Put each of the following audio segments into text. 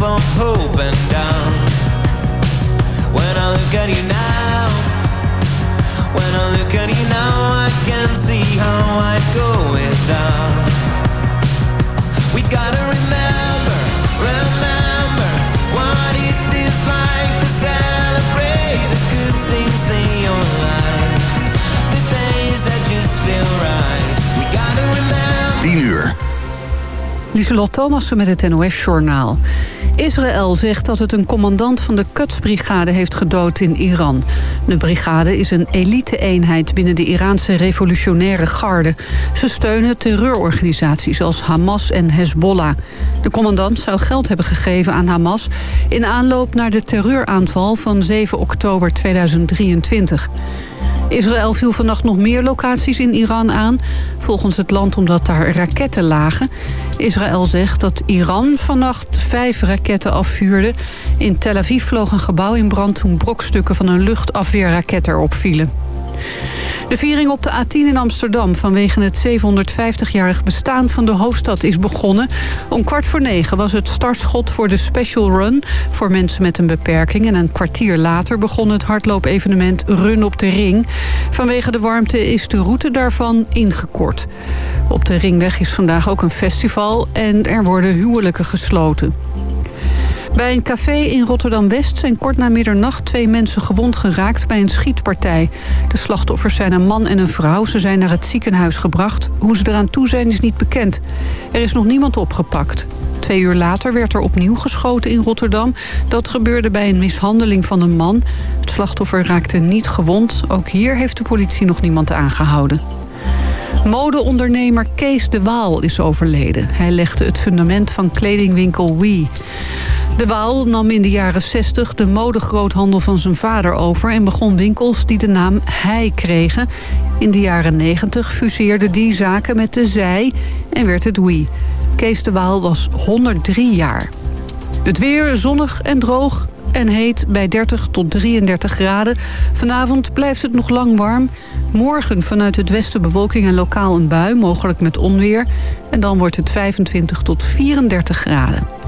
of hope and down. When I look at you now, when I look at you now, I can see how I'd go without. We gotta remember, remember what it is like to celebrate the good things in your life. The days that just feel right. We gotta remember. 10 uur. Lieselot Thomassen met het NOS-journaal. Israël zegt dat het een commandant van de Quds-brigade heeft gedood in Iran. De brigade is een elite-eenheid binnen de Iraanse revolutionaire garde. Ze steunen terreurorganisaties als Hamas en Hezbollah. De commandant zou geld hebben gegeven aan Hamas... in aanloop naar de terreuraanval van 7 oktober 2023. Israël viel vannacht nog meer locaties in Iran aan. Volgens het land omdat daar raketten lagen. Israël zegt dat Iran vannacht vijf raketten afvuurde. In Tel Aviv vloog een gebouw in brand toen brokstukken van een luchtafweerraket erop vielen. De viering op de A10 in Amsterdam vanwege het 750-jarig bestaan van de hoofdstad is begonnen. Om kwart voor negen was het startschot voor de special run voor mensen met een beperking. En een kwartier later begon het hardloopevenement Run op de Ring. Vanwege de warmte is de route daarvan ingekort. Op de Ringweg is vandaag ook een festival en er worden huwelijken gesloten. Bij een café in Rotterdam-West zijn kort na middernacht twee mensen gewond geraakt bij een schietpartij. De slachtoffers zijn een man en een vrouw. Ze zijn naar het ziekenhuis gebracht. Hoe ze eraan toe zijn is niet bekend. Er is nog niemand opgepakt. Twee uur later werd er opnieuw geschoten in Rotterdam. Dat gebeurde bij een mishandeling van een man. Het slachtoffer raakte niet gewond. Ook hier heeft de politie nog niemand aangehouden. Modeondernemer Kees de Waal is overleden. Hij legde het fundament van kledingwinkel Wee. De Waal nam in de jaren 60 de modegroothandel van zijn vader over... en begon winkels die de naam Hij kregen. In de jaren 90 fuseerde die zaken met de Zij en werd het Wee. Kees de Waal was 103 jaar. Het weer zonnig en droog en heet bij 30 tot 33 graden. Vanavond blijft het nog lang warm. Morgen vanuit het westen bewolking en lokaal een bui, mogelijk met onweer. En dan wordt het 25 tot 34 graden.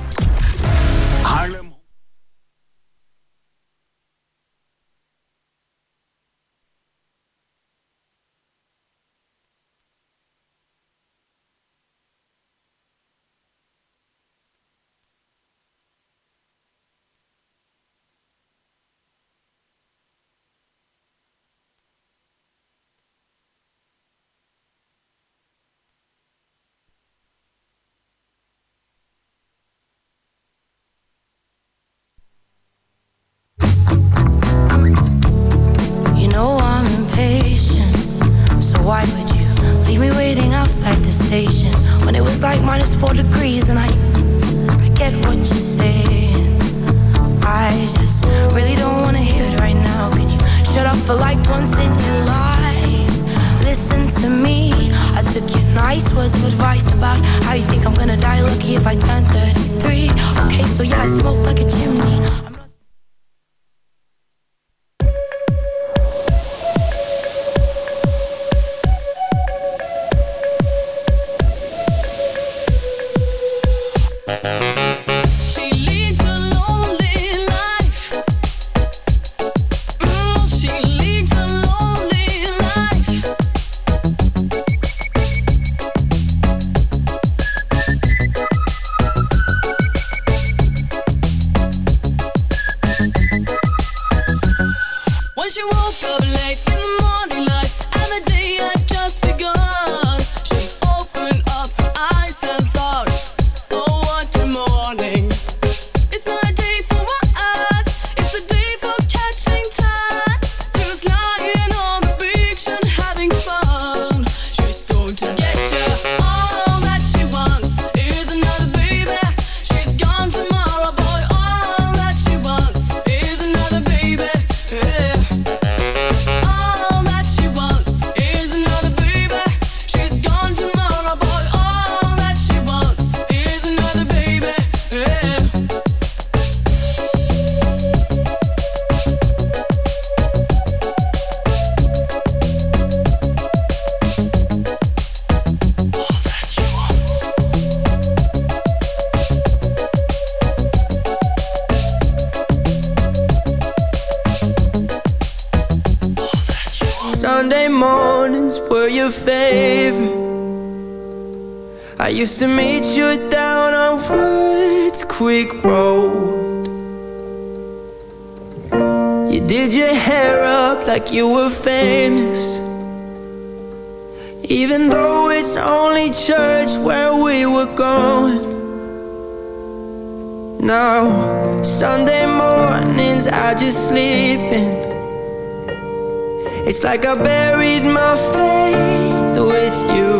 It's like I buried my faith with you.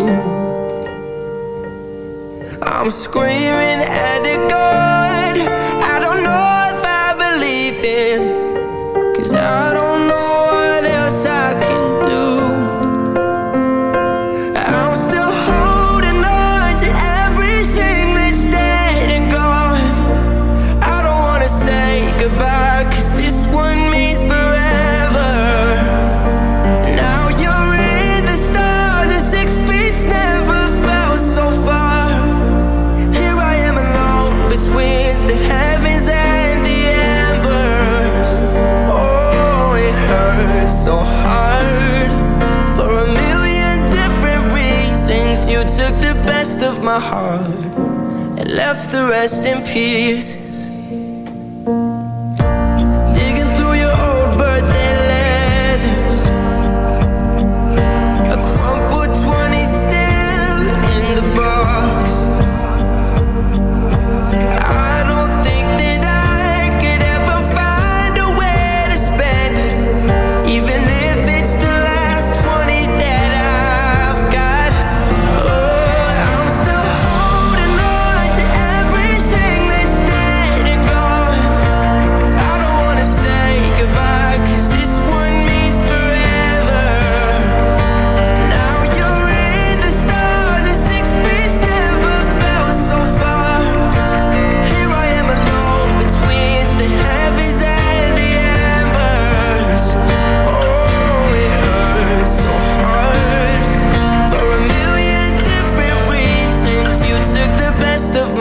I'm screaming at the God the rest in pieces.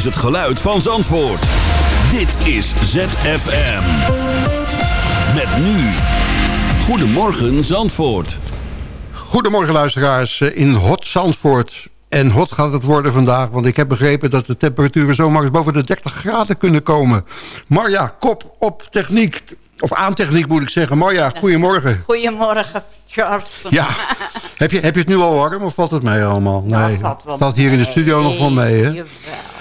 Is het geluid van Zandvoort. Dit is ZFM. Met nu. Goedemorgen Zandvoort. Goedemorgen luisteraars eh, in Hot Zandvoort. En hot gaat het worden vandaag, want ik heb begrepen dat de temperaturen zomaar eens boven de 30 graden kunnen komen. Marja, kop op techniek. Of aan techniek moet ik zeggen. Marja, goedemorgen. Goedemorgen, Charles. Ja, heb je, heb je het nu al warm of valt het mee allemaal? Nee, valt wel valt hier in de studio nog wel mee, hè? Jawel.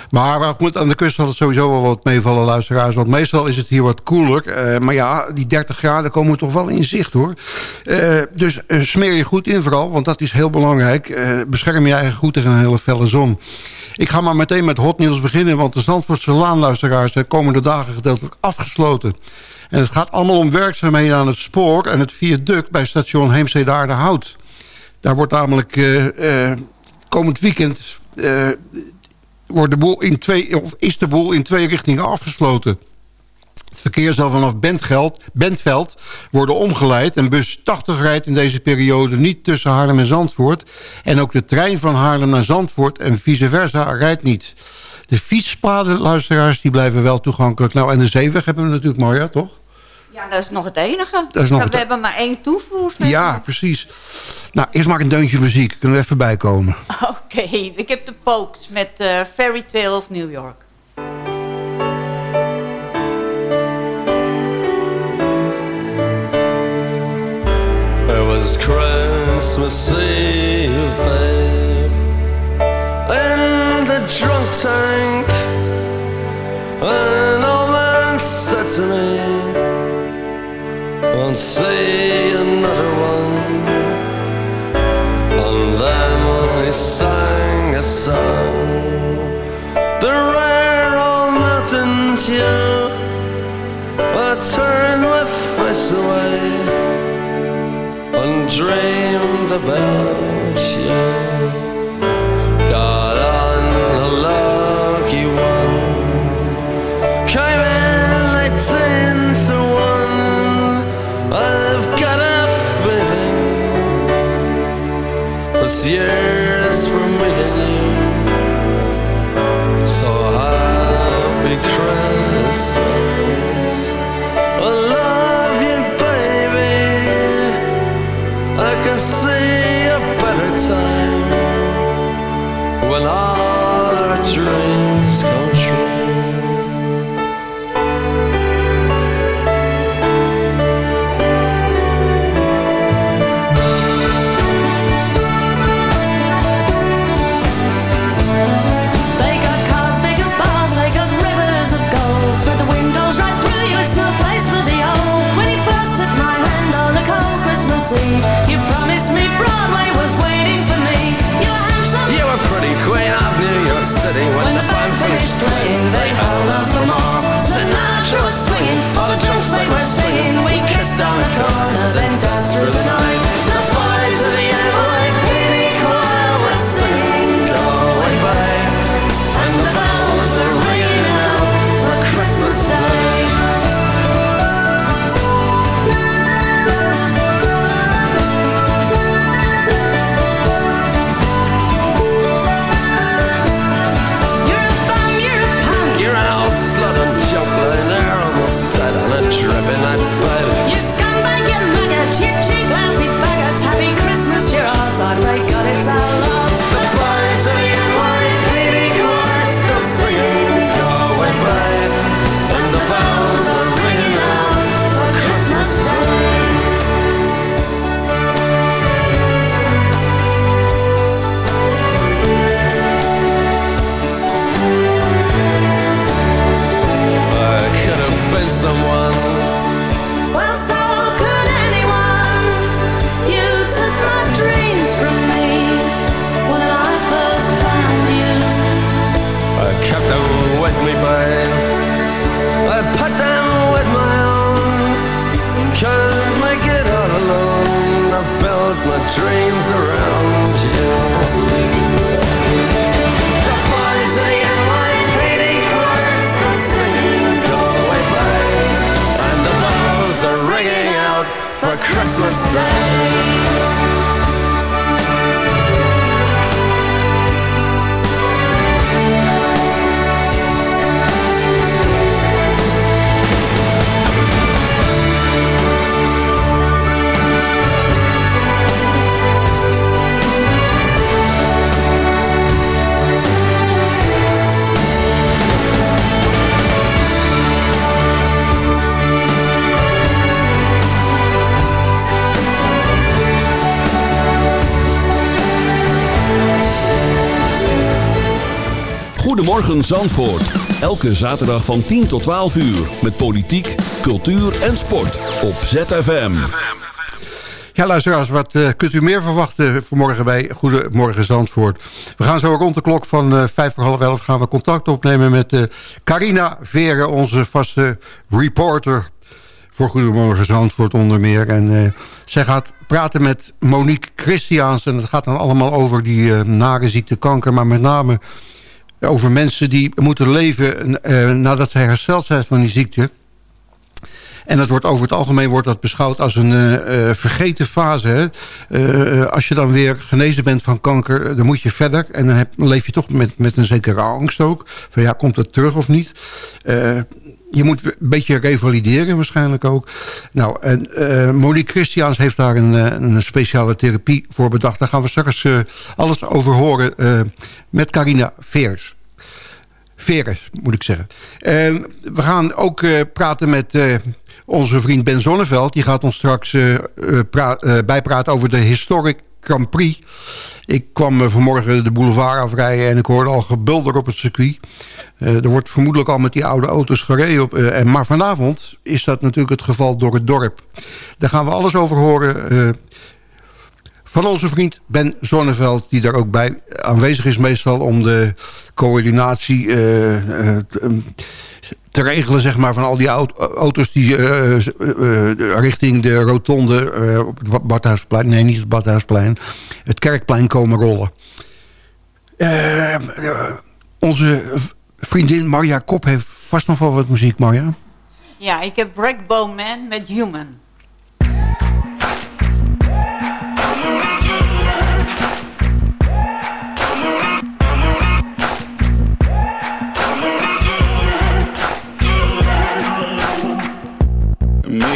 Maar ik moet aan de kust zal het sowieso wel wat meevallen, luisteraars. Want meestal is het hier wat koeler. Eh, maar ja, die 30 graden komen toch wel in zicht, hoor. Eh, dus eh, smeer je goed in vooral, want dat is heel belangrijk. Bescherm je eigen goed tegen een hele felle zon. Ik ga maar meteen met hot nieuws beginnen... want de Zandvoortse Laanluisteraars zijn komende dagen gedeeltelijk afgesloten. En het gaat allemaal om werkzaamheden aan het spoor... en het viaduct bij station Heemstede Hout. Daar wordt namelijk komend weekend... wordt de boel in twee, of is de boel in twee richtingen afgesloten. Het verkeer zal vanaf Bentveld, Bentveld worden omgeleid... en bus 80 rijdt in deze periode niet tussen Haarlem en Zandvoort... en ook de trein van Haarlem naar Zandvoort en vice versa rijdt niet. De fietspaden, luisteraars, die blijven wel toegankelijk. Nou, en de zeeweg hebben we natuurlijk, Marja, toch? Ja, dat is nog het enige. Dat is nog Ja, het- we hebben maar één toevoer. Ja, precies. Nou, eerst maar een deuntje muziek. Kunnen we even bijkomen. Oké, ik heb de Pokes met eh, Fairy Tale of New York. It was Christmas Eve, babe, in the drunk tank. An old man said to me, "Won't see another one." And then he sang a song, the rare old mountain tune. I turned my face away and dreamed about you. Yeah. Zandvoort. Elke zaterdag van 10 tot 12 uur. Met politiek, cultuur en sport. Op ZFM. Ja, luisteraars, wat eh, kunt u meer verwachten vanmorgen bij Goedemorgen Zandvoort? We gaan zo rond de klok van eh, vijf voor half elf gaan we contact opnemen met eh, Carina Veren, onze vaste reporter voor Goedemorgen Zandvoort onder meer. En zij gaat praten met Monique Christiaans en het gaat dan allemaal over die nare ziekte kanker, maar met name over mensen die moeten leven eh, nadat zij hersteld zijn van die ziekte. En dat wordt over het algemeen wordt dat beschouwd als een eh, eh, vergeten fase. Als je dan weer genezen bent van kanker, dan moet je verder. En dan, heb, leef je toch met, met een zekere angst ook. Van ja, komt het terug of niet? Je moet een beetje revalideren waarschijnlijk ook. Nou, en eh, Monique Christiaans heeft daar een, eh, een speciale therapie voor bedacht. Daar gaan we straks eh, alles over horen eh, met Carina Veers. Veres, moet ik zeggen. En we gaan ook praten met onze vriend Ben Zonneveld. Die gaat ons straks pra- bijpraten over de Historic Grand. Ik kwam eh, vanmorgen de boulevard afrijden en ik hoorde al gebulder op het circuit. Eh, er wordt vermoedelijk al met die oude auto's gereden. Op, eh, en, maar vanavond is dat natuurlijk het geval door het dorp. Daar gaan we alles over horen... van onze vriend Ben Zonneveld... die daar ook bij aanwezig is meestal... om de coördinatie eh, eh, te, te regelen zeg maar, van al die aut- auto's... die eh, richting de rotonde op het Ba- Badhuisplein... nee, niet het Badhuisplein... het Kerkplein komen rollen. Eh, eh, onze vriendin Marja Kop heeft vast nog wel wat muziek, Marja. Ja, ik heb Breakbone Man met Human.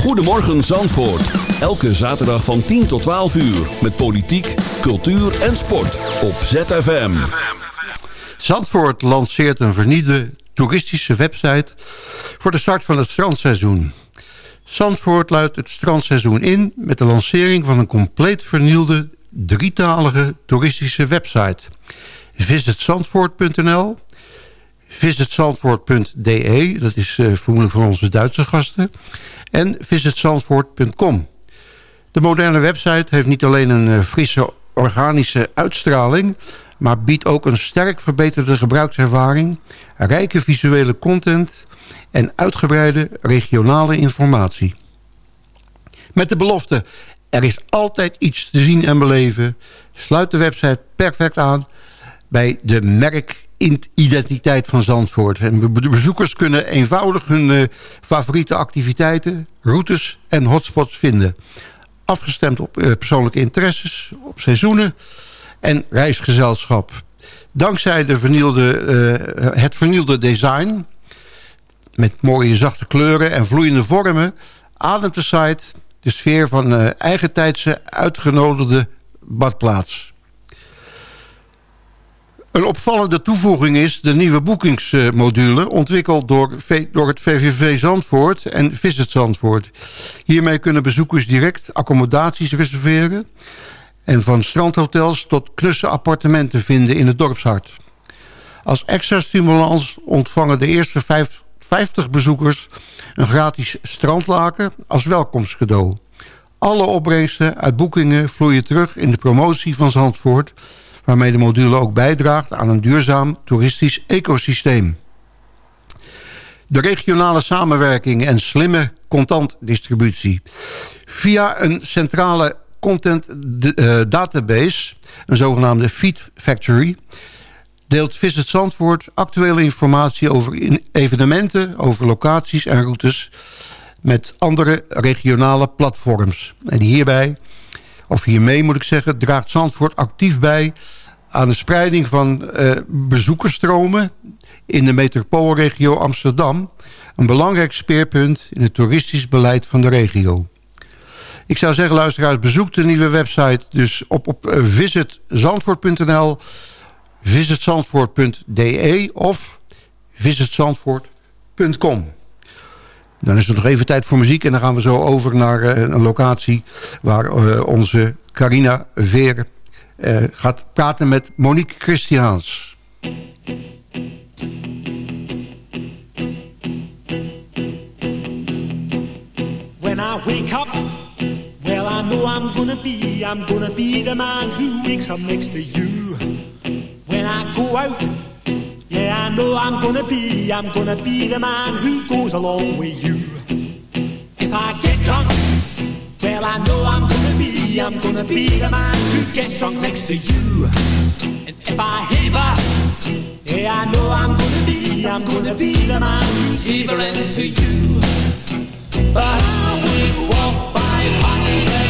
Goedemorgen Zandvoort. Elke zaterdag van 10 tot 12 uur. Met politiek, cultuur en sport. Op ZFM. Zandvoort lanceert een vernieuwde toeristische website... voor de start van het strandseizoen. Zandvoort luidt het strandseizoen in... met de lancering van een compleet vernieuwde drietalige toeristische website. Visit zandvoort.nl visitzandvoort.de, dat is uh, vermoedelijk van onze Duitse gasten, en visitzandvoort.com. De moderne website heeft niet alleen een uh, frisse organische uitstraling... maar biedt ook een sterk verbeterde gebruikservaring... rijke visuele content en uitgebreide regionale informatie. Met de belofte, er is altijd iets te zien en beleven... sluit de website perfect aan bij de merkidentiteit van Zandvoort. En bezoekers kunnen eenvoudig hun uh, favoriete activiteiten, routes en hotspots vinden. Afgestemd op uh, persoonlijke interesses, op seizoenen en reisgezelschap. Dankzij de vernielde, uh, het vernielde design... met mooie zachte kleuren en vloeiende vormen... ademt de site de sfeer van eigentijdse uitgenodigde badplaats. Een opvallende toevoeging is de nieuwe boekingsmodule... ontwikkeld door, het VVV Zandvoort en Visit Zandvoort. Hiermee kunnen bezoekers direct accommodaties reserveren... en van strandhotels tot knusse appartementen vinden in het dorpshart. Als extra stimulans ontvangen de eerste vijf, 50 bezoekers... een gratis strandlaken als welkomstcadeau. Alle opbrengsten uit boekingen vloeien terug in de promotie van Zandvoort waarmee de module ook bijdraagt aan een duurzaam toeristisch ecosysteem. De regionale samenwerking en slimme contantdistributie. Via een centrale content uh, database, een zogenaamde Feed Factory... deelt Visit Zandvoort actuele informatie over evenementen... over locaties en routes met andere regionale platforms. En hierbij, of hiermee moet ik zeggen, draagt Zandvoort actief bij aan de spreiding van uh, bezoekersstromen in de metropoolregio Amsterdam. Een belangrijk speerpunt in het toeristisch beleid van de regio. Ik zou zeggen, luisteraars, bezoek de nieuwe website dus op, op uh, visitzandvoort.nl, visitzandvoort.de of visitzandvoort.com. Dan is er nog even tijd voor muziek en dan gaan we zo over naar uh, een locatie waar onze Carina Veer gaat praten met Monique Christiaans. When I wake up, well I know I'm gonna be, I'm gonna be the man who wakes up next to you. When I go out, yeah I know I'm gonna be, I'm gonna be the man who goes along with you. If I get drunk, well I know I'm I'm gonna be the man who gets drunk next to you. And if I heaver, yeah I know I'm gonna be, I'm gonna be the man who's heavering to you. But I would walk 500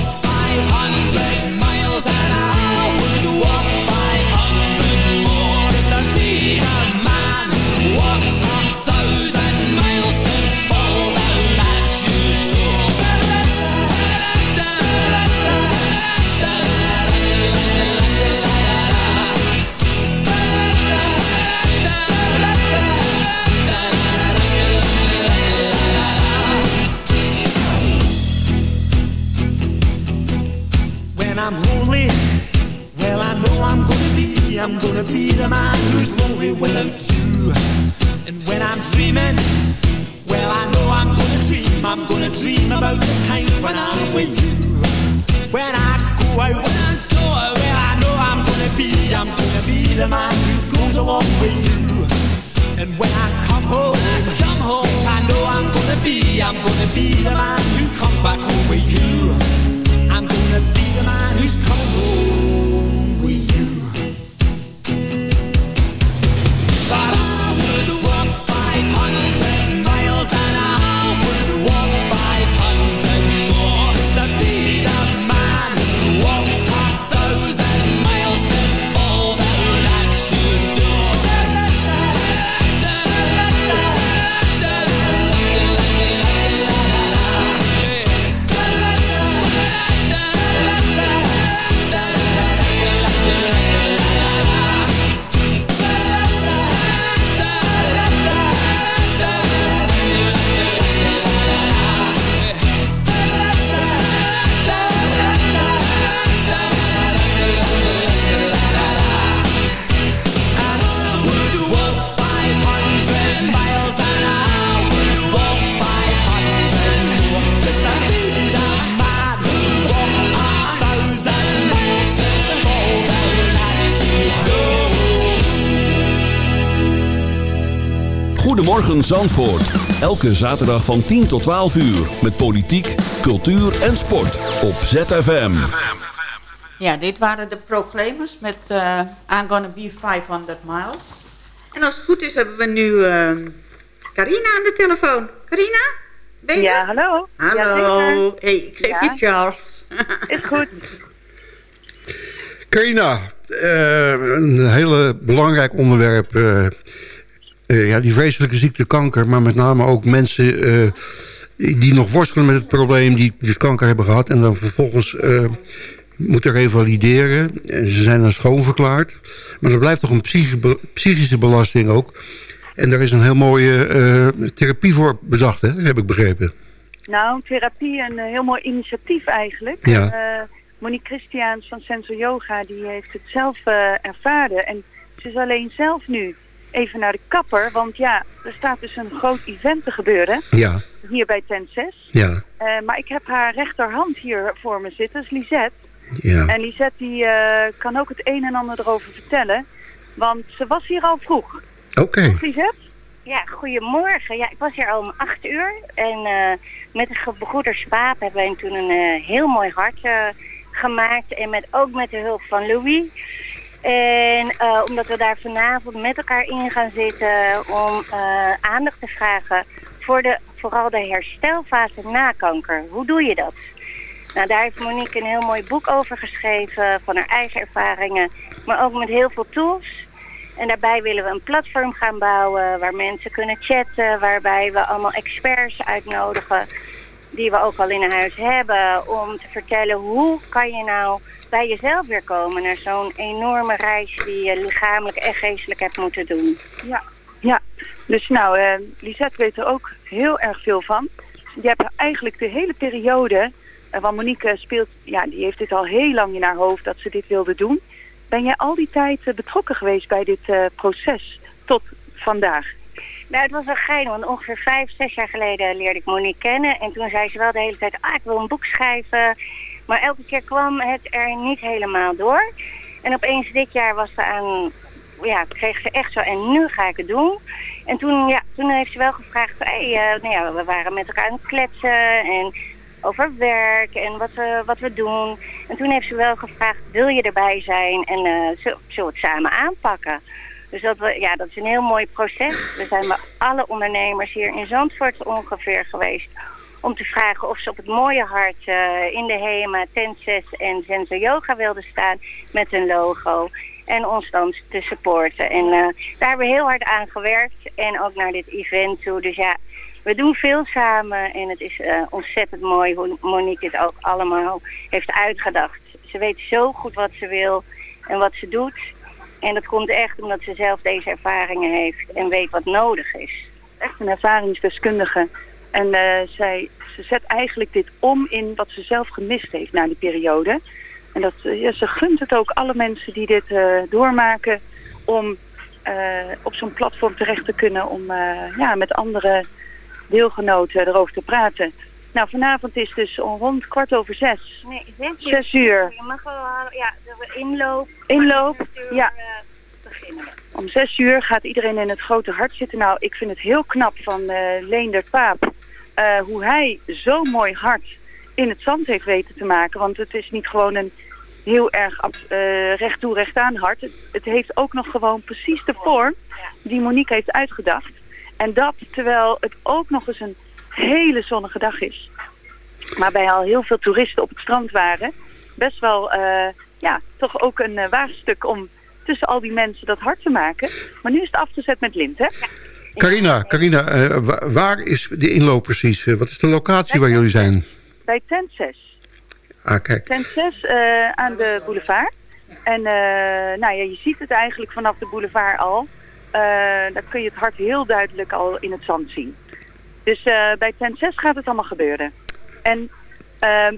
with you. When I go out, when I go well I know I'm gonna be, I'm gonna be the man who goes along with you. And when I come home, when I come home, yes, I know I'm gonna be, I'm gonna be the man who comes back home with you. Goedemorgen Zandvoort. Elke zaterdag van 10 tot 12 uur. Met politiek, cultuur en sport. Op ZFM. Ja, dit waren de Proclaimers met eh I'm Gonna Be 500 Miles. En als het goed is hebben we nu eh, Carina aan de telefoon. Carina? Ben je Ja, er? hallo. Hallo. Hey, ik geef Ja. je Charles. Is goed. Carina, eh, een hele belangrijk onderwerp. Eh, ja, die vreselijke ziekte kanker, maar met name ook mensen eh, die nog worstelen met het probleem, die dus kanker hebben gehad en dan vervolgens eh, moeten revalideren. En ze zijn dan schoonverklaard. Maar er blijft toch een psychische, be- psychische belasting ook. En daar is een heel mooie therapie voor bedacht, hè? heb ik begrepen. Nou, therapie, een heel mooi initiatief eigenlijk. Ja. Monique Christiaans van Sensor Yoga, die heeft het zelf ervaren. En ze is alleen zelf nu even naar de kapper. Want ja, er staat dus een groot event te gebeuren. Ja, Hier bij Tent 6. ja, Eh, maar ik heb haar rechterhand hier voor me zitten, dat is Lisette. ja. En Lisette die, eh, kan ook het een en ander erover vertellen. Want ze was hier al vroeg. Oké. Lisette? Ja, goedemorgen. Ja, ik was hier al om acht uur. En eh, met de gebroeder Spaap hebben wij toen een heel mooi hart gemaakt. En met, ook met de hulp van Louis. En eh, omdat we daar vanavond met elkaar in gaan zitten om eh, aandacht te vragen voor de, vooral de herstelfase na kanker. Hoe doe je dat? Nou, daar heeft Monique een heel mooi boek over geschreven van haar eigen ervaringen. Maar ook met heel veel tools. En daarbij willen we een platform gaan bouwen waar mensen kunnen chatten, waarbij we allemaal experts uitnodigen die we ook al in huis hebben om te vertellen hoe kan je nou bij jezelf weer komen naar zo'n enorme reis die je lichamelijk en geestelijk hebt moeten doen. Ja, ja. dus nou, eh Lisette weet er ook heel erg veel van. Je hebt eigenlijk de hele periode, eh, want Monique speelt, ja, die heeft dit al heel lang in haar hoofd dat ze dit wilde doen. Ben jij al die tijd eh, betrokken geweest bij dit proces tot vandaag? Nou, het was wel geinig, want ongeveer vijf, zes jaar geleden leerde ik Monique kennen. En toen zei ze wel de hele tijd, ah, ik wil een boek schrijven. Maar elke keer kwam het er niet helemaal door. En opeens dit jaar was ze aan, ja, kreeg ze echt zo, en nu ga ik het doen. En toen, ja, toen heeft ze wel gevraagd, hey, eh, nou ja, we waren met elkaar aan het kletsen en over werk en wat we, wat we doen. En toen heeft ze wel gevraagd, wil je erbij zijn en eh, zullen we het samen aanpakken? Dus dat, we, ja, dat is een heel mooi proces. We zijn bij alle ondernemers hier in Zandvoort ongeveer geweest om te vragen of ze op het mooie hart eh, in de HEMA, Tent 6 en Zenzo Yoga wilden staan met een logo. En ons dan te supporten. En eh, daar hebben we heel hard aan gewerkt. En ook naar dit event toe. Dus ja, we doen veel samen. En het is eh, ontzettend mooi hoe Monique dit ook allemaal heeft uitgedacht. Ze weet zo goed wat ze wil en wat ze doet. En dat komt echt omdat ze zelf deze ervaringen heeft en weet wat nodig is. Echt een ervaringsdeskundige. En eh, zij, ze zet eigenlijk dit om in wat ze zelf gemist heeft na die periode. En dat, eh, ja, ze gunt het ook alle mensen die dit eh, doormaken om op zo'n platform terecht te kunnen om ja, met andere deelgenoten erover te praten. Nou, vanavond is dus rond kwart over zes. Nee, zes uur. Zes uur. Je mag wel ja, de inloop. Inloop, uur, ja. eh, beginnen. Om zes uur gaat iedereen in het grote hart zitten. Nou, ik vind het heel knap van eh Leender Paap. eh, hoe hij zo'n mooi hart in het zand heeft weten te maken. Want het is niet gewoon een heel erg eh, recht toe recht aan hart. Het, het heeft ook nog gewoon precies de vorm die Monique heeft uitgedacht. En dat terwijl het ook nog eens een hele zonnige dag is. Waarbij al heel veel toeristen op het strand waren. Best wel, eh, ja, toch ook een eh, waagstuk om tussen al die mensen dat hart te maken. Maar nu is het afgezet met lint, hè? Carina, Carina eh, wa- waar is de inloop precies? Wat is de locatie waar jullie zijn? Bij tent 6. Ah, kijk. Tent 6 eh, aan de boulevard. En nou ja, je ziet het eigenlijk vanaf de boulevard al. Daar kun je het hart heel duidelijk al in het zand zien. Dus eh, bij tent 6 gaat het allemaal gebeuren. En ehm,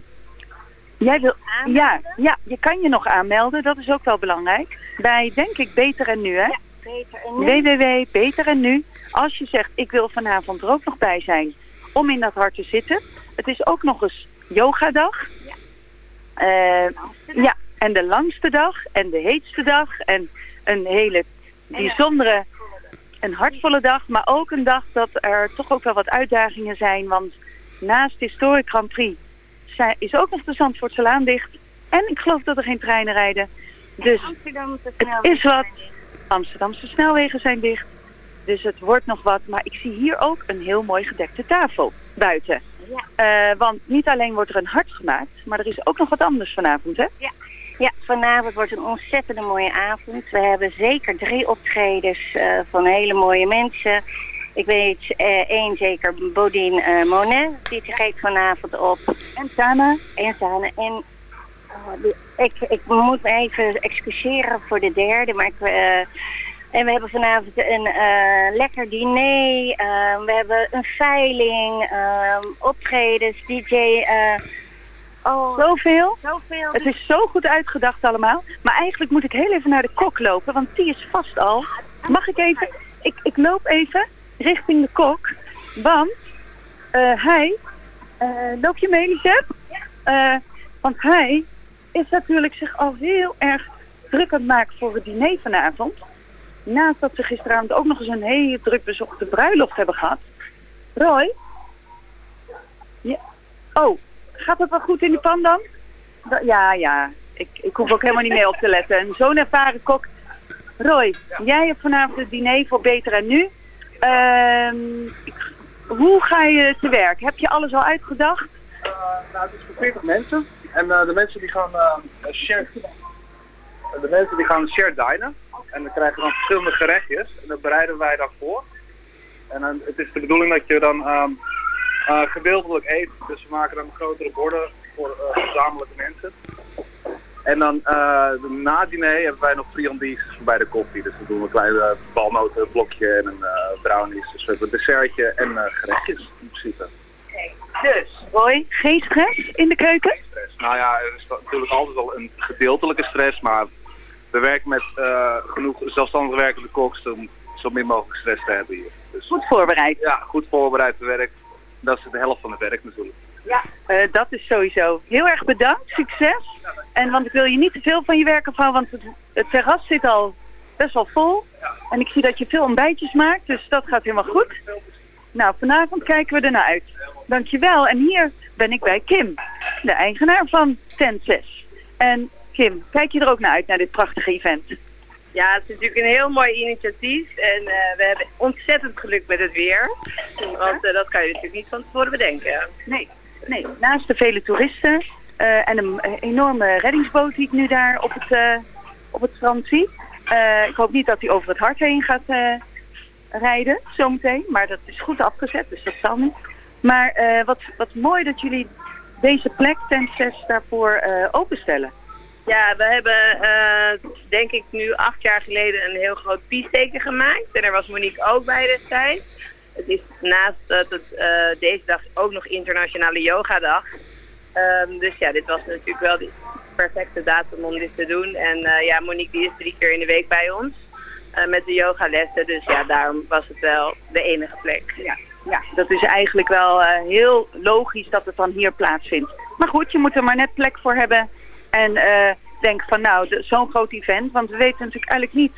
jij wil... Ja, ja, je kan je nog aanmelden. Dat is ook wel belangrijk. Bij, denk ik, Beter en Nu, hè? Beter en nu. www.beter en nu. Als je zegt, ik wil vanavond er ook nog bij zijn om in dat hart te zitten. Het is ook nog eens yogadag. Ja. ja, en de langste dag en de heetste dag en een hele bijzondere een hartvolle dag, maar ook een dag dat er toch ook wel wat uitdagingen zijn. Want naast Historic Grand Prix is ook nog de Zandvoortse Laan dicht. En ik geloof dat er geen treinen rijden. Dus het is wat. Amsterdamse snelwegen zijn dicht. Dus het wordt nog wat. Maar ik zie hier ook een heel mooi gedekte tafel buiten. Ja. Eh, want niet alleen wordt er een hart gemaakt, maar er is ook nog wat anders vanavond, hè? Ja. Ja, vanavond wordt een ontzettende mooie avond. We hebben zeker drie optredens eh, van hele mooie mensen. Ik weet eh, één zeker, Bodine eh, Monet, die treedt vanavond op. En Sana. En Sana. En oh, ik, ik moet me even excuseren voor de derde, maar ik... en we hebben vanavond een lekker diner. we hebben een veiling, eh, optredens, DJ. Oh, Zoveel. zoveel. Het is zo goed uitgedacht allemaal. Maar eigenlijk moet ik heel even naar de kok lopen, want die is vast al. Mag ik even? Ik, ik loop even richting de kok, want eh, hij... eh, loop je mee, Lisette? Eh, want hij is natuurlijk zich al heel erg druk aan het maken voor het diner vanavond. Naast dat ze gisteravond ook nog eens een hele druk bezochte bruiloft hebben gehad. Roy? Ja. Oh, gaat het wel goed in die pan dan? Da- Ja, ja. Ik, ik hoef ook helemaal niet mee op te letten. En zo'n ervaren kok. Roy, jij hebt vanavond het diner voor Beter en Nu. Ehm, hoe ga je te werk? Heb je alles al uitgedacht? nou, het is voor 40 mensen. En eh, de mensen die gaan eh share, de mensen die gaan share dinen. En dan krijgen dan verschillende gerechtjes. En dat bereiden wij dan voor. En het is de bedoeling dat je dan ehm, eh, gedeeltelijk eet. Dus we maken dan grotere borden voor eh, gezamenlijke mensen. En dan eh na het diner hebben wij nog friandies bij de koffie. Dus dan doen we een kleine balnotenblokje en een eh, brownies. Dus we hebben een dessertje en eh, gerechtjes in principe. Dus, Roy, geen stress in de keuken? stress. Nou ja, er is natuurlijk altijd wel een gedeeltelijke stress, maar we werken met eh, genoeg zelfstandig werkende koks om zo min mogelijk stress te hebben hier. Dus, Goed voorbereid. ja, goed voorbereid te werk. Dat is de helft van het werk natuurlijk. Ja. Eh, dat is sowieso. Heel erg bedankt, succes. En want ik wil je niet te veel van je werk afhouden, want het, het terras zit al best wel vol. En ik zie dat je veel ontbijtjes maakt, dus dat gaat helemaal goed. Nou, vanavond kijken we ernaar uit. Dankjewel. En hier ben ik bij Kim, de eigenaar van Tent 6. En Kim, kijk je er ook naar uit, naar dit prachtige event? Ja, het is natuurlijk een heel mooi initiatief en eh, we hebben ontzettend geluk met het weer. Want eh, dat kan je natuurlijk niet van tevoren bedenken. Nee, nee. Naast de vele toeristen eh, en een enorme reddingsboot die ik nu daar op het, op het strand zie. Ik hoop niet dat hij over het hart heen gaat rijden, zometeen. Maar dat is goed afgezet, dus dat zal niet. Maar wat, wat mooi dat jullie deze plek, tent 6, daarvoor openstellen. Ja, we hebben eh, denk ik nu acht jaar geleden een heel groot piesteken gemaakt. En daar was Monique ook bij destijds. Het is naast dat het eh, deze dag ook nog internationale yogadag. Ehm dus ja, dit was natuurlijk wel de perfecte datum om dit te doen. En eh, ja, Monique die is drie keer in de week bij ons met de yogalessen. Dus ja, daarom was het wel de enige plek. Ja, ja dat is eigenlijk wel heel logisch dat het dan hier plaatsvindt. Maar goed, je moet er maar net plek voor hebben. En denk van nou, zo'n groot event. Want we weten natuurlijk eigenlijk niet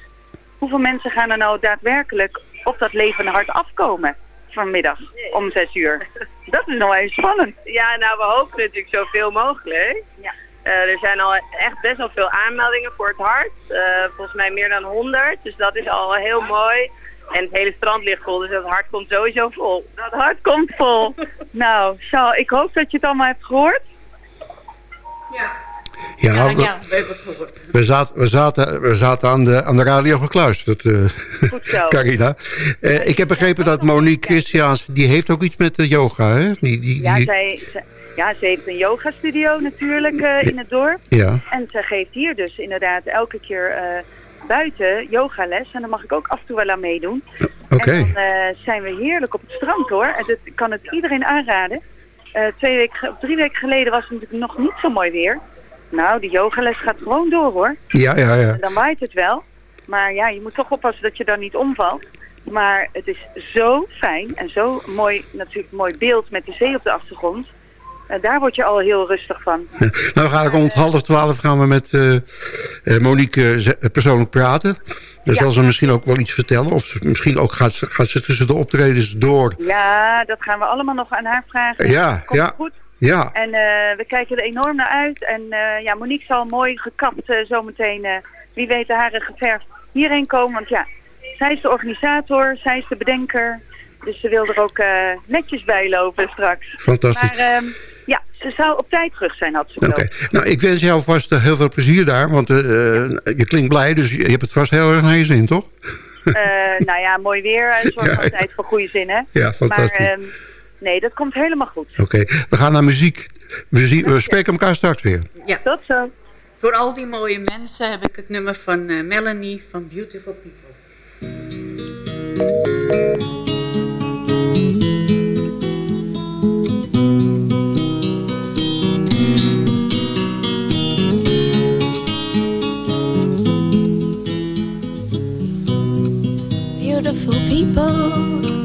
hoeveel mensen gaan er nou daadwerkelijk op dat levende hart afkomen vanmiddag om zes uur. Dat is nog even spannend. Ja, nou we hopen natuurlijk zoveel mogelijk. Ja. Eh, er zijn al echt best wel veel aanmeldingen voor het hart. Eh, volgens mij meer dan 100. Dus dat is al heel mooi. En het hele strand ligt vol, dus dat hart komt sowieso vol. Dat hart komt vol. nou, Charles, ik hoop dat je het allemaal hebt gehoord. Ja, Ja, we, ja, we hebben het gehoord. we zaten, we zaten, we zaten aan, de, aan de radio gekluisterd, eh Goed zo. Carina. Eh, ik heb begrepen dat Monique Christiaans, die heeft ook iets met de yoga, hè? Die, die, Ja, die- zij, zij- ja, ze heeft een yogastudio natuurlijk eh, in het dorp. ja. En ze geeft hier dus inderdaad elke keer eh, buiten yogales. En daar mag ik ook af en toe wel aan meedoen. Oké. En dan eh, zijn we heerlijk op het strand hoor. En dat ik kan het iedereen aanraden. Eh, twee weken, drie weken geleden was het natuurlijk nog niet zo mooi weer. Nou, die yogales gaat gewoon door hoor. Ja, ja, ja. En dan waait het wel. Maar ja, je moet toch oppassen dat je dan niet omvalt. Maar het is zo fijn en zo mooi, natuurlijk mooi beeld met de zee op de achtergrond. Eh, daar word je al heel rustig van. Nou ga ik rond half twaalf gaan we met eh, eh, Monique eh, persoonlijk praten. Dan Ja. zal ze misschien ook wel iets vertellen. Of misschien ook gaat ze, gaat ze tussen de optredens door. Ja, dat gaan we allemaal nog aan haar vragen. Ja, Komt ja. goed. Ja, En eh, we kijken er enorm naar uit. En eh, ja, Monique zal mooi gekapt eh, zometeen, wie weet de haren geverfd, hierheen komen. Want ja, zij is de organisator, zij is de bedenker. Dus ze wil er ook netjes bij lopen straks. Fantastisch. Maar ehm, ja, ze zou op tijd terug zijn, had ze oké. Nou, ik wens jou vast heel veel plezier daar. Want je klinkt blij, dus je hebt het vast heel erg naar je zin, toch? Eh, nou ja, mooi weer. Zorg Ja, altijd voor goede zin, hè? Ja, fantastisch. Maar ehm, nee, dat komt helemaal goed. Oké, we gaan naar muziek. We, zien, we spreken elkaar straks weer. Ja. Tot zo. Voor al die mooie mensen heb ik het nummer van eh, Melanie van Beautiful People. beautiful people.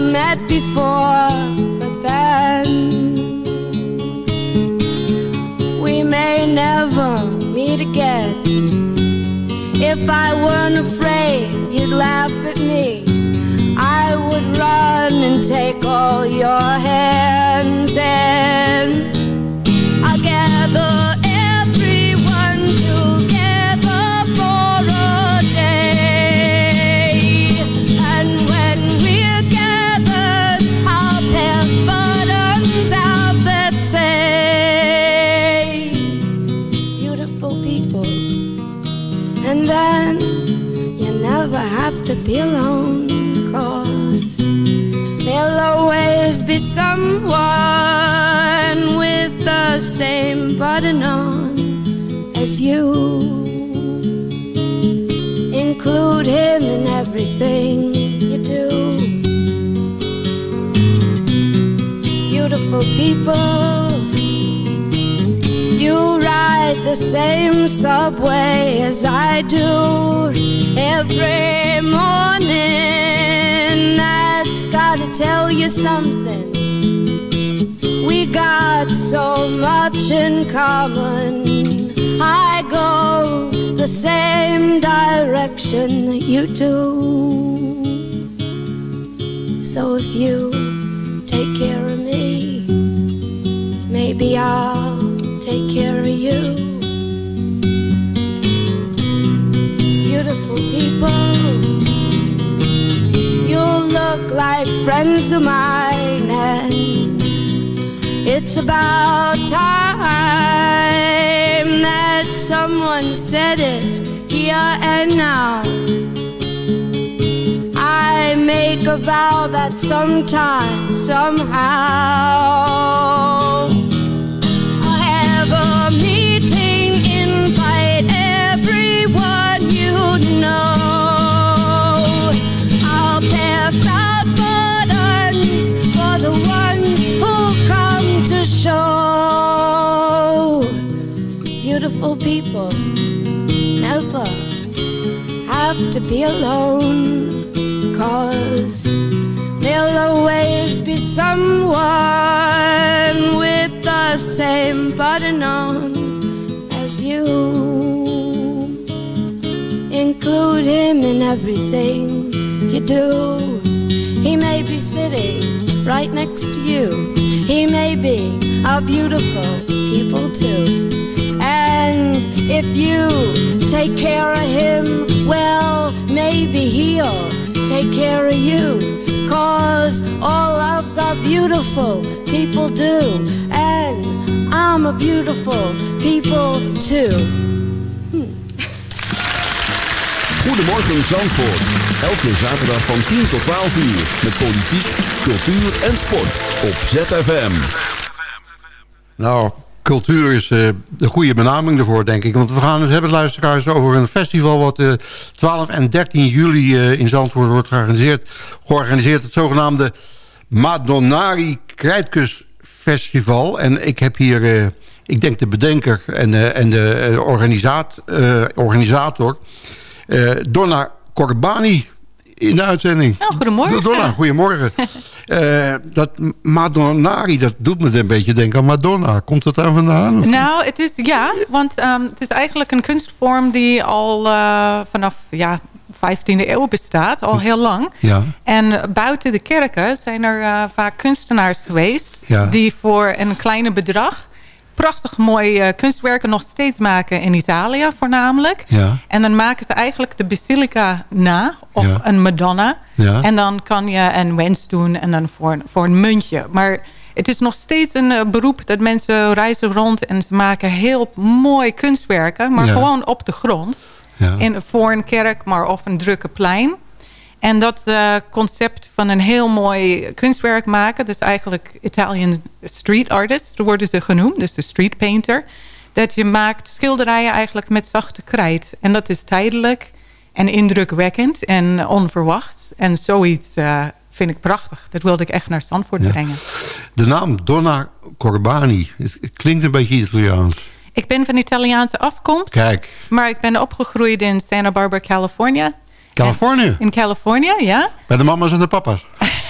met before, but then we may never meet again. If I weren't afraid you'd laugh at me, I would run and take all your hands and same button on as you. Include him in everything you do. Beautiful people, you ride the same subway as I do every morning. That's gotta tell you something. We got so much in common. I go the same direction that you do. So if you take care of me, maybe I'll take care of you. Beautiful people, you look like friends of mine, and it's about time that someone said it here and now. I make a vow that sometime, somehow, be alone. Cause there'll always be someone with the same button on as you. Include him in everything you do. He may be sitting right next to you. He may be a beautiful people too. And if you take care of him, well, maybe he'll take care of you. Cause all of the beautiful people do. And I'm a beautiful people too. Goedemorgen Zandvoort. Elke zaterdag van 10 tot 12 uur. Met politiek, cultuur en sport. Op ZFM. Nou, cultuur is eh, de goede benaming ervoor, denk ik. Want we gaan het hebben, luisteraars, over een festival... wat eh 12 en 13 juli eh, in Zandvoort wordt georganiseerd. Georganiseerd het zogenaamde Madonnari Krijtkus Festival. En ik heb hier, ik denk de bedenker en, en de organisaat, organisator... Donna Corbani in de uitzending. Oh, goedemorgen. Donna, goedemorgen. Eh, dat Madonnari, dat doet me een beetje denken aan Madonna. Komt dat daar vandaan? Nou, het is ja, want ehm, het is eigenlijk een kunstvorm die al eh, vanaf ja, 15e eeuw bestaat, al heel lang. Ja. En buiten de kerken zijn er eh, vaak kunstenaars geweest Ja. die voor een kleine bedrag prachtig mooie eh, kunstwerken nog steeds maken in Italië voornamelijk. Ja. En dan maken ze eigenlijk de basilica na, of Ja. een Madonna. Ja. En dan kan je een wens doen en dan voor, een- voor een muntje. Maar het is nog steeds een eh, beroep dat mensen reizen rond... en ze maken heel mooi kunstwerken, maar gewoon op de grond. Ja. In, voor een kerk, maar of een drukke plein. En dat eh, concept van een heel mooi kunstwerk maken... dus eigenlijk Italian street artist worden ze genoemd. Dus de street painter. Dat je maakt schilderijen eigenlijk met zachte krijt. En dat is tijdelijk en indrukwekkend en onverwacht. En zoiets eh, vind ik prachtig. Dat wilde ik echt naar Zandvoort brengen. De naam Donna Corbani. Het het klinkt een beetje Italiaans. Ik ben van Italiaanse afkomst. Kijk, Maar ik ben opgegroeid in Santa Barbara, California. Californië. In California, ja. Bij de mama's en de papa's.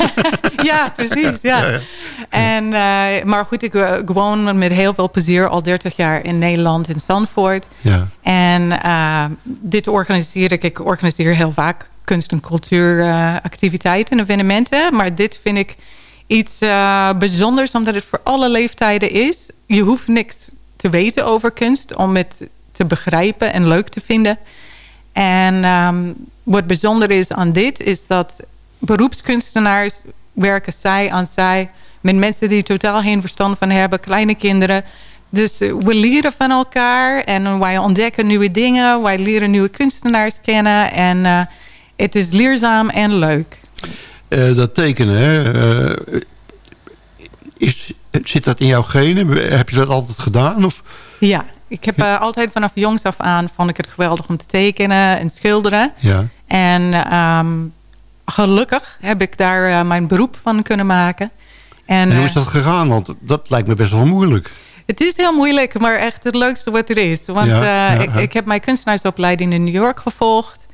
ja, precies. Ja. Ja, ja. En, eh, maar goed, ik eh, woon met heel veel plezier al 30 jaar in Nederland, in Zandvoort. Ja. En eh, dit organiseer ik. Ik organiseer heel vaak kunst- en cultuuractiviteiten en evenementen. Maar dit vind ik iets bijzonders, omdat het voor alle leeftijden is. Je hoeft niks te weten over kunst om het te begrijpen en leuk te vinden. En ehm, wat bijzonder is aan dit, is dat beroepskunstenaars werken zij aan zij met mensen die totaal geen verstand van hebben, kleine kinderen. Dus eh, we leren van elkaar en wij ontdekken nieuwe dingen. Wij leren nieuwe kunstenaars kennen en eh, het is leerzaam en leuk. Eh, dat tekenen, hè? is, zit dat in jouw genen? Heb je dat altijd gedaan? Of? Ja, ik heb altijd vanaf jongs af aan vond ik het geweldig om te tekenen en schilderen. Ja. En ehm, gelukkig heb ik daar eh, mijn beroep van kunnen maken. En, En hoe is eh, dat gegaan? Want dat lijkt me best wel moeilijk. Het is heel moeilijk, maar echt het leukste wat er is. Want Ja, eh, ja, ik, ik heb mijn kunstenaarsopleiding in New York gevolgd.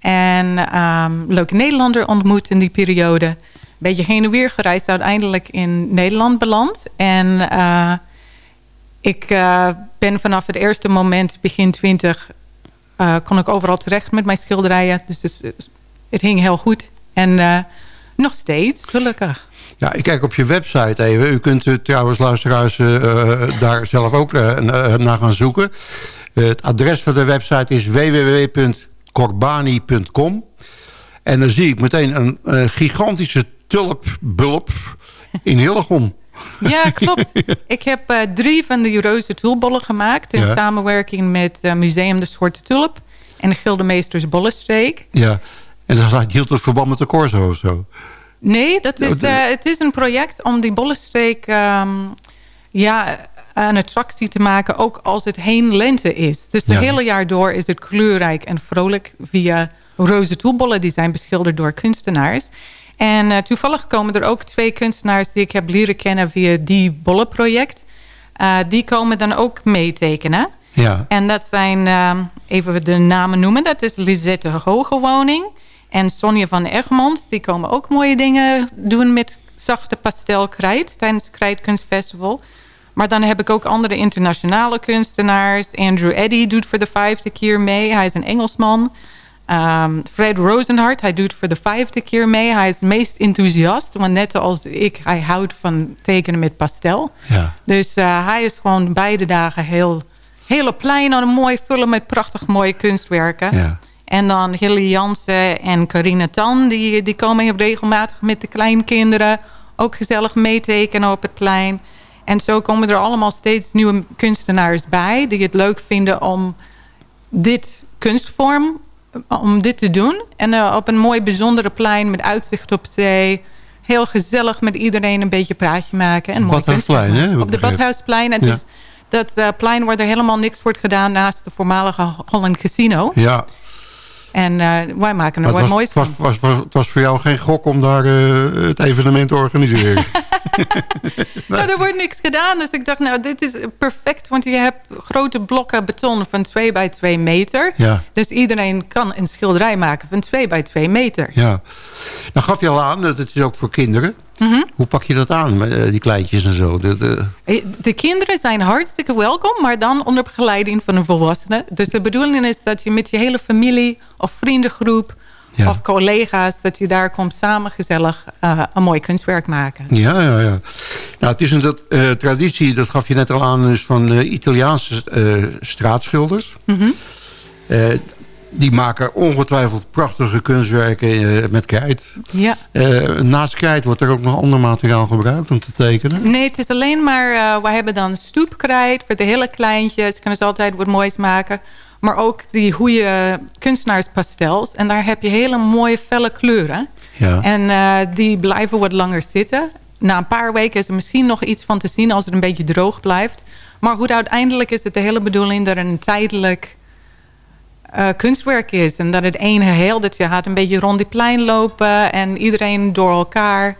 En ehm leuke Nederlander ontmoet in die periode. Een beetje heen en weer gereisd, uiteindelijk in Nederland beland. En ik ben vanaf het eerste moment, begin twintig... eh, kon ik overal terecht met mijn schilderijen. Dus het, het hing heel goed. En eh, nog steeds, gelukkig. Ja, ik kijk op je website even. U kunt uh, trouwens, luisteraars, daar zelf ook naar gaan zoeken. het adres van de website is www.corbani.com. En dan zie ik meteen een, een gigantische tulpbulp in Hillegom. Ja, klopt. Ik heb uh, drie van de roze tulbollen gemaakt... in ja. samenwerking met uh, Museum de Zwarte Tulp... en de Gildemeesters Bollenstreek. Ja, en dat hield het verband met de Corso of zo? Nee, dat is, uh, het is een project om die Bollenstreek... Um, ja, een attractie te maken, ook als het heen lente is. Dus het ja. hele jaar door is het kleurrijk en vrolijk... via roze tulbollen die zijn beschilderd door kunstenaars... En uh, toevallig komen er ook twee kunstenaars die ik heb leren kennen via die bollenproject. Uh, die komen dan ook meetekenen. Ja. En dat zijn, uh, even de namen noemen, dat is Lisette Hogewoning en Sonja van Egmond. Die komen ook mooie dingen doen met zachte pastelkrijt tijdens het Krijtkunstfestival. Maar dan heb ik ook andere internationale kunstenaars. Andrew Eddy doet voor de vijfde keer mee. Hij is een Engelsman. Um, Fred Rosenhart, hij doet voor de vijfde keer mee. Hij is het meest enthousiast, want net als ik, hij houdt van tekenen met pastel. Ja. Dus uh, hij is gewoon beide dagen heel, hele plein aan een mooi vullen met prachtig mooie kunstwerken. Ja. En dan Hilly Jansen en Carina Tan, die, die komen regelmatig met de kleinkinderen. Ook gezellig meetekenen op het plein. En zo komen er allemaal steeds nieuwe kunstenaars bij... die het leuk vinden om dit kunstvorm om dit te doen. En eh, op een mooi bijzondere plein met uitzicht op zee. Heel gezellig met iedereen een beetje praatje maken. En mooi Badhuisplein, hè, Op de begrepen. Badhuisplein. En Ja. is dat eh, plein waar er helemaal niks wordt gedaan naast de voormalige Holland Casino. Ja, En eh, wij maken er wat was, moois van. was, was, het was voor jou geen gok om daar eh, het evenement te organiseren. Nou, er wordt niks gedaan. Dus ik dacht, nou, dit is perfect. Want je hebt grote blokken beton van 2 bij 2 meter. Ja. Dus iedereen kan een schilderij maken van 2 bij 2 meter. ja. Nou gaf je al aan, dat het is ook voor kinderen. Mhm. Hoe pak je dat aan, met, eh, die kleintjes en zo? De, de, Eh, De kinderen zijn hartstikke welkom, maar dan onder begeleiding van een volwassene. Dus de bedoeling is dat je met je hele familie of vriendengroep Ja. of collega's... dat je daar komt samen gezellig eh, een mooi kunstwerk maken. Ja, ja, ja. Nou, het is een dat, traditie, dat gaf je net al aan, is van eh, Italiaanse straatschilders. Mhm. Die maken ongetwijfeld prachtige kunstwerken eh, met krijt. Ja. Eh, naast krijt wordt er ook nog ander materiaal gebruikt om te tekenen. Nee, het is alleen maar... eh we hebben dan stoepkrijt voor de hele kleintjes. Kunnen ze altijd wat moois maken. Maar ook die goede kunstenaarspastels. En daar heb je hele mooie felle kleuren. Ja. En die blijven wat langer zitten. Na een paar weken is er misschien nog iets van te zien... als het een beetje droog blijft. Maar goed, uiteindelijk is het de hele bedoeling... dat er een tijdelijk eh, kunstwerk is. En dat het ene geheel... dat je gaat een beetje rond die plein lopen... en iedereen door elkaar...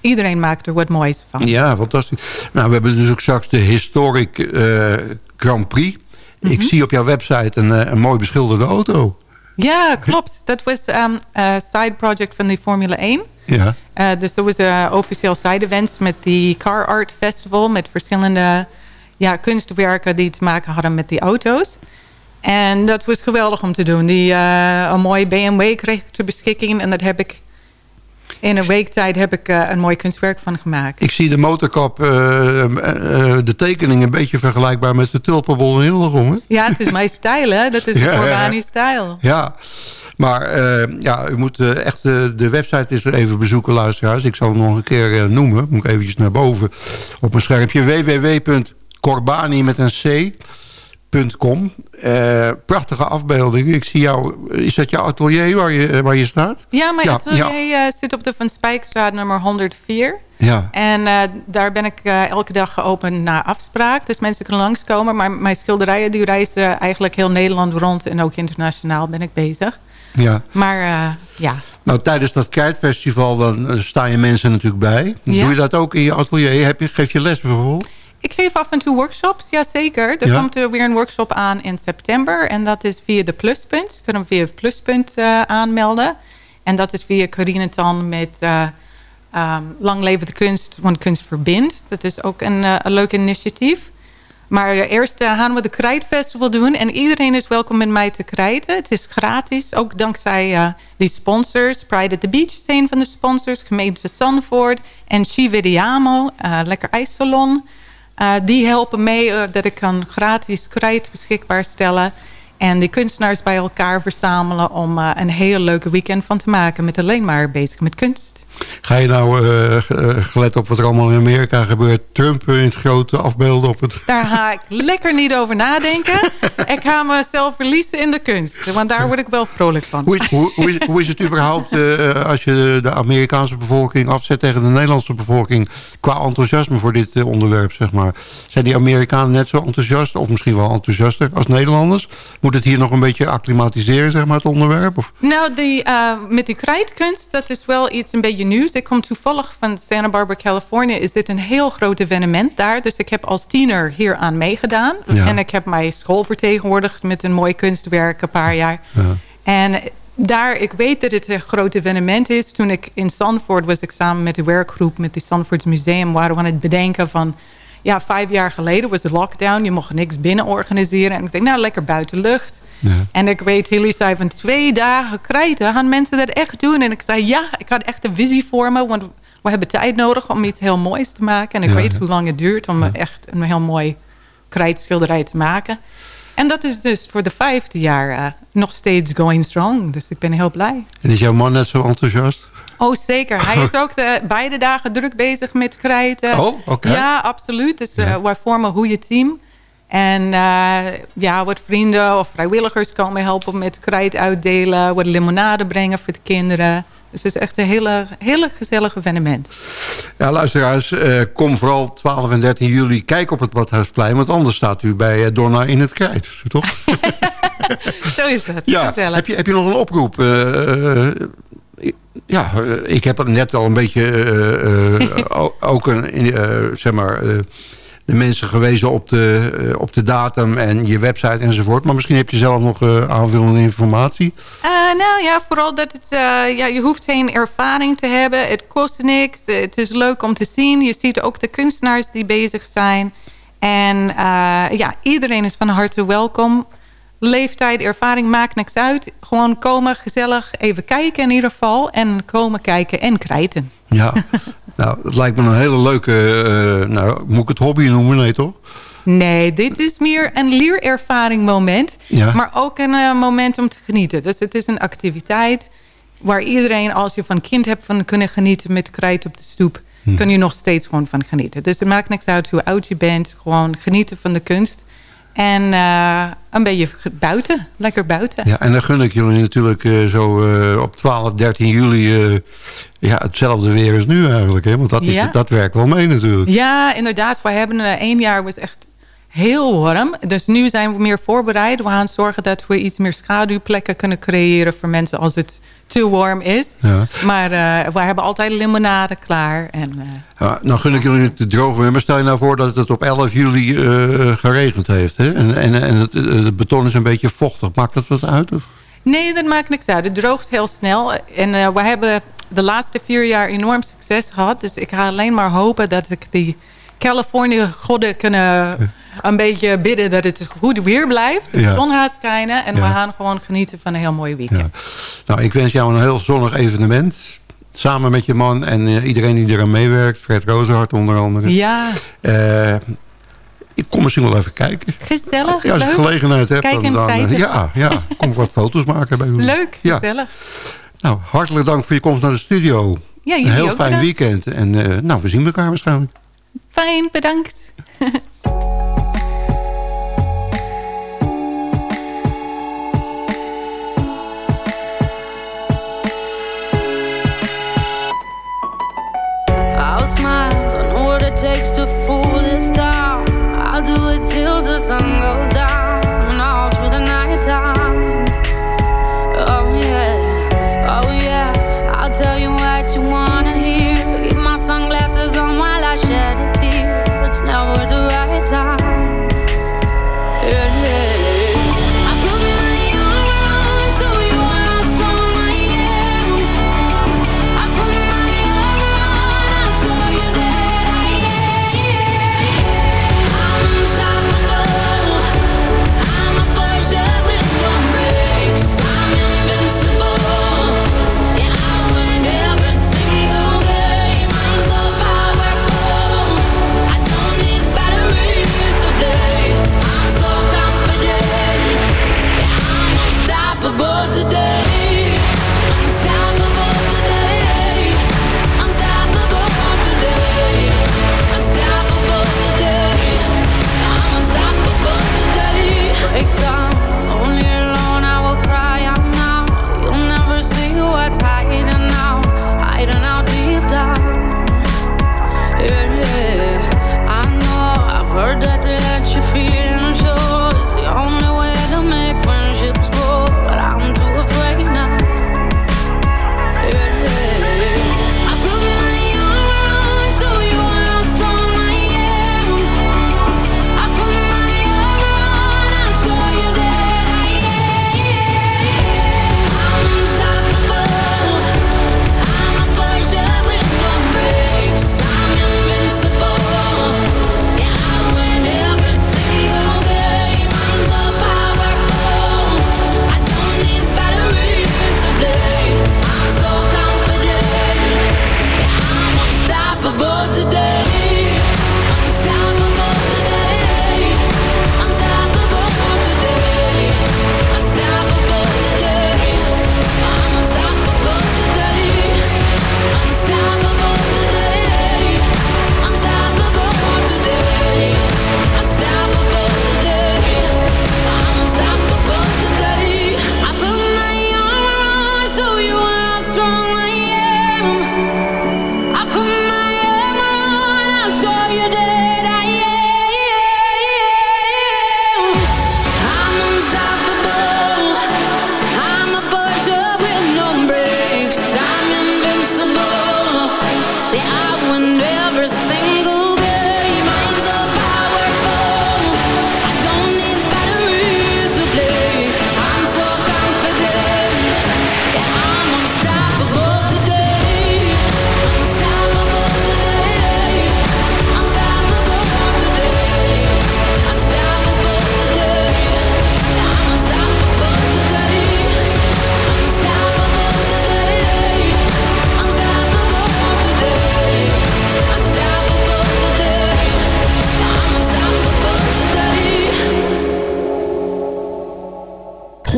Iedereen maakt er wat moois van. Ja, fantastisch. Nou, we hebben dus ook straks de Historic eh, Grand Prix. Mhm. Ik zie op jouw website een, eh, een mooi beschilderde auto. Ja, klopt. Dat was um, een side project van die Formule 1. Ja. Uh, dus er was een officieel side event met die Car Art Festival... met verschillende ja, kunstwerken die te maken hadden met die auto's. En dat was geweldig om te doen. Die, uh, een mooie BMW kreeg ik ter beschikking... en dat heb ik in een week tijd heb ik uh, een mooi kunstwerk van gemaakt. Ik zie de motorkap, uh, de tekening een beetje vergelijkbaar met de tulpenbol in Hillegom. Hè? Ja, het is mijn stijl, hè? Dat is de ja, Corbani-stijl. Ja, maar uh, ja, u moet uh, echt de, de website eens even bezoeken, luisteraars. Ik zal hem nog een keer noemen. Moet ik eventjes naar boven op mijn schermpje. www.corbani met een C. Com. Uh, prachtige afbeeldingen. Ik zie jou. Is dat jouw atelier waar je, waar je staat? Ja, mijn ja, atelier ja. Uh, zit op de Van Spijkstraat nummer 104. Ja. En uh, daar ben ik elke dag geopend na afspraak. Dus mensen kunnen langskomen. Maar mijn schilderijen die reizen eigenlijk heel Nederland rond. En ook internationaal ben ik bezig. Ja. Maar ja. Nou, tijdens dat Krijtfestival dan staan je mensen natuurlijk bij. Ja. Doe je dat ook in je atelier? Heb je, geef je les bijvoorbeeld? Ik geef af en toe workshops, ja zeker. Er ja? komt er weer een workshop aan in september. En dat is via de Pluspunt. Je kunt hem via het Pluspunt uh, aanmelden. En dat is via Carine Tan met uh, um, Lang Leven de Kunst, want kunst verbindt. Dat is ook een, uh, een leuk initiatief. Maar eerst gaan we de Krijtfestival doen. En iedereen is welkom met mij te krijten. Het is gratis, ook dankzij die sponsors. Pride at the Beach is een van de sponsors. Gemeente Zandvoort. En Chi Vediamo, lekker ijssalon. Uh, die helpen mee uh, dat ik kan gratis krijt beschikbaar stellen. En die kunstenaars bij elkaar verzamelen om uh, een heel leuke weekend van te maken. Met alleen maar bezig met kunst. Ga je nou, uh, gelet op wat er allemaal in Amerika gebeurt... Trump in het grote afbeelden op het... Daar ga ik lekker niet over nadenken. ik ga mezelf verliezen in de kunst. Want daar word ik wel vrolijk van. Hoe is, hoe, hoe is, hoe is het überhaupt uh, als je de Amerikaanse bevolking afzet... tegen de Nederlandse bevolking qua enthousiasme voor dit uh, onderwerp, zeg maar? Zijn die Amerikanen net zo enthousiast of misschien wel enthousiaster als Nederlanders? Moet het hier nog een beetje acclimatiseren, zeg maar, het onderwerp? Of? Nou, die, met die krijtkunst, dat is wel iets een beetje nieuws. Ik kom toevallig van Santa Barbara, Californië. Is dit een heel groot evenement daar. Dus ik heb als tiener hier aan meegedaan. Ja. En ik heb mijn school vertegenwoordigd met een mooi kunstwerk een paar jaar. Ja. En daar, ik weet dat het een groot evenement is. Toen ik in Sanford was ik samen met de werkgroep... met het Sanfords Museum waren we aan het bedenken van... ja, vijf jaar geleden was de lockdown. Je mocht niks binnen organiseren. En ik denk, nou, lekker buiten lucht. Ja. En ik weet, Hilly zei van twee dagen krijten. Gaan mensen dat echt doen? En ik zei, ja, ik had echt een visie voor me. Want we hebben tijd nodig om iets heel moois te maken. En ik ja, weet ja. hoe lang het duurt om echt een heel mooi krijtschilderij te maken. En dat is dus voor de vijfde jaar uh, nog steeds going strong. Dus ik ben heel blij. En is jouw man net zo enthousiast? Oh, zeker. Hij is ook de, beide dagen druk bezig met krijten. Oh, oké. Okay. Ja, absoluut. Dus uh, wij vormen een goede team. En eh, ja, wat vrienden of vrijwilligers komen helpen met krijt uitdelen. Wat limonade brengen voor de kinderen. Dus het is echt een hele, hele gezellig evenement. Ja, luisteraars, eh, kom vooral 12 en 13 juli. Kijk op het Badhuisplein, want anders staat u bij eh, Donna in het krijt. Toch? Zo is dat. ja, gezellig. heb je, heb je nog een oproep? Ja, ik heb het net al een beetje ook een, zeg maar, de mensen gewezen op de, eh, op de datum en je website enzovoort. Maar misschien heb je zelf nog eh, aanvullende informatie. Eh, nou ja, vooral dat het, ja, je hoeft geen ervaring te hebben. Het kost niks. Het is leuk om te zien. Je ziet ook de kunstenaars die bezig zijn. En ja, iedereen is van harte welkom. Leeftijd, ervaring, maakt niks uit. Gewoon komen, gezellig, even kijken in ieder geval. En komen kijken en krijten. Ja, nou, dat lijkt me een hele leuke, eh, nou, moet ik het hobby noemen? Nee, toch? Nee, dit is meer een leerervaring moment. Ja. Maar ook een eh, moment om te genieten. Dus het is een activiteit waar iedereen, als je van kind hebt, van kunnen genieten met krijt op de stoep. Hm. Kan je nog steeds gewoon van genieten. Dus het maakt niks uit hoe oud je bent. Gewoon genieten van de kunst. En eh, een beetje buiten. Lekker buiten. Ja, en dan gun ik jullie natuurlijk eh, zo eh, op 12, 13 juli ja, hetzelfde weer als nu eigenlijk. Hè? Want dat, is, Ja. dat werkt wel mee natuurlijk. Ja, inderdaad. We hebben één jaar was echt heel warm. Dus nu zijn we meer voorbereid. We gaan zorgen dat we iets meer schaduwplekken kunnen creëren voor mensen als het te warm is. Ja. Maar eh, we hebben altijd limonade klaar. En, Ja, nou gun ik jullie het te droog weer. Maar stel je nou voor dat het op 11 juli eh, geregend heeft. Hè? En, en, en het, het beton is een beetje vochtig. Maakt dat wat uit? Of? nee, dat maakt niks uit. Het droogt heel snel. En we hebben de laatste vier jaar enorm succes gehad. Dus ik ga alleen maar hopen dat ik die Californië godden kunnen een beetje bidden dat het goed weer blijft. De Ja. zon gaat schijnen. En we Ja. gaan gewoon genieten van een heel mooi weekend. Nou, ik wens jou een heel zonnig evenement. Samen met je man en eh, iedereen die eraan meewerkt. Fred Rozenhart onder andere. Ja, Eh, ik kom misschien wel even kijken. gezellig. Ja, als ik gelegenheid heb. Kijk dan, en dan, eh, ja, ja, kom ik wat foto's maken bij u. Leuk, Ja. gezellig. Nou, hartelijk dank voor je komst naar de studio. Ja, een heel ook fijn bedankt. weekend. En nou, we zien elkaar waarschijnlijk. Fijn, bedankt. I'll smile, I know what it takes to fool this town. I'll do it till the sun goes down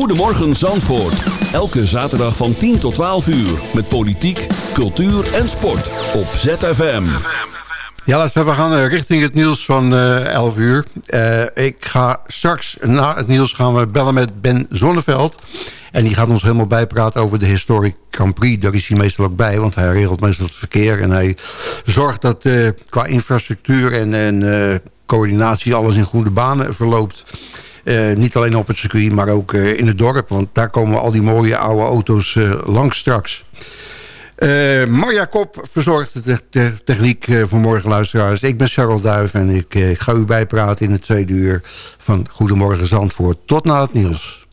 Goedemorgen Zandvoort. Elke zaterdag van 10 tot 12 uur. Met politiek, cultuur en sport. Op ZFM. Ja, luister, we gaan eh, richting het nieuws van eh 11 uur. Eh, ik ga straks na het nieuws gaan we bellen met Ben Zonneveld. En die gaat ons helemaal bijpraten over de Historic Grand Prix. Daar is hij meestal ook bij, want hij regelt meestal het verkeer. En hij zorgt dat eh, qua infrastructuur en, en eh, coördinatie alles in goede banen verloopt. Eh, niet alleen op het circuit, maar ook eh, in het dorp. Want daar komen al die mooie oude auto's eh, langs straks. Marja Kop verzorgt de, te- de techniek eh, voor morgen luisteraars. Ik ben Charles Duif en ik, ik ga u bijpraten in het tweede uur van Goedemorgen Zandvoort. Tot na het nieuws.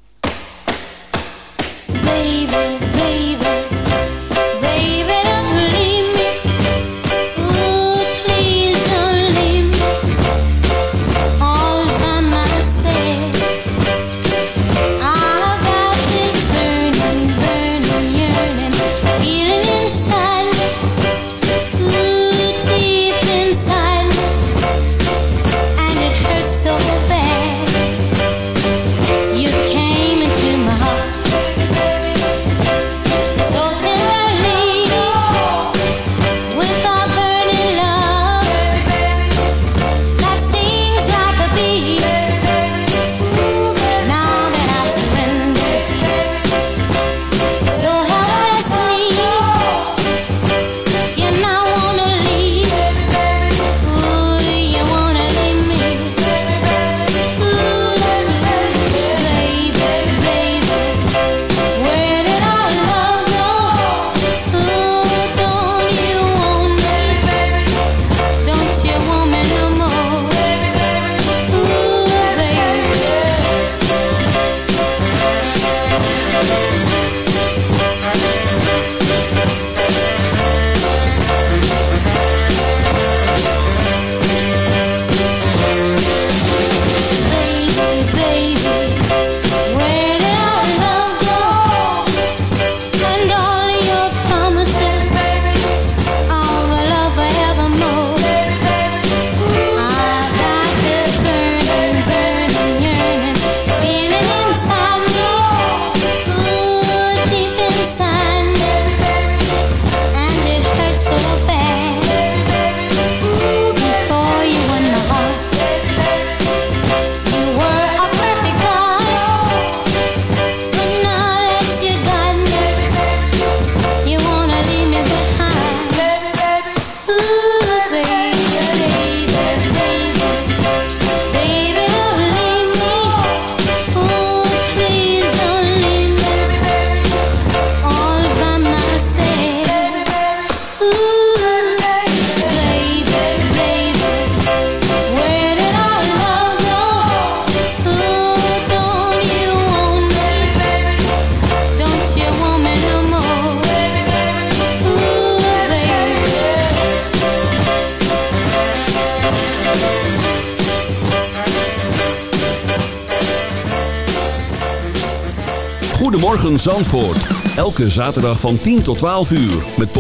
Zandvoort. Elke zaterdag van 10 tot 12 uur. Met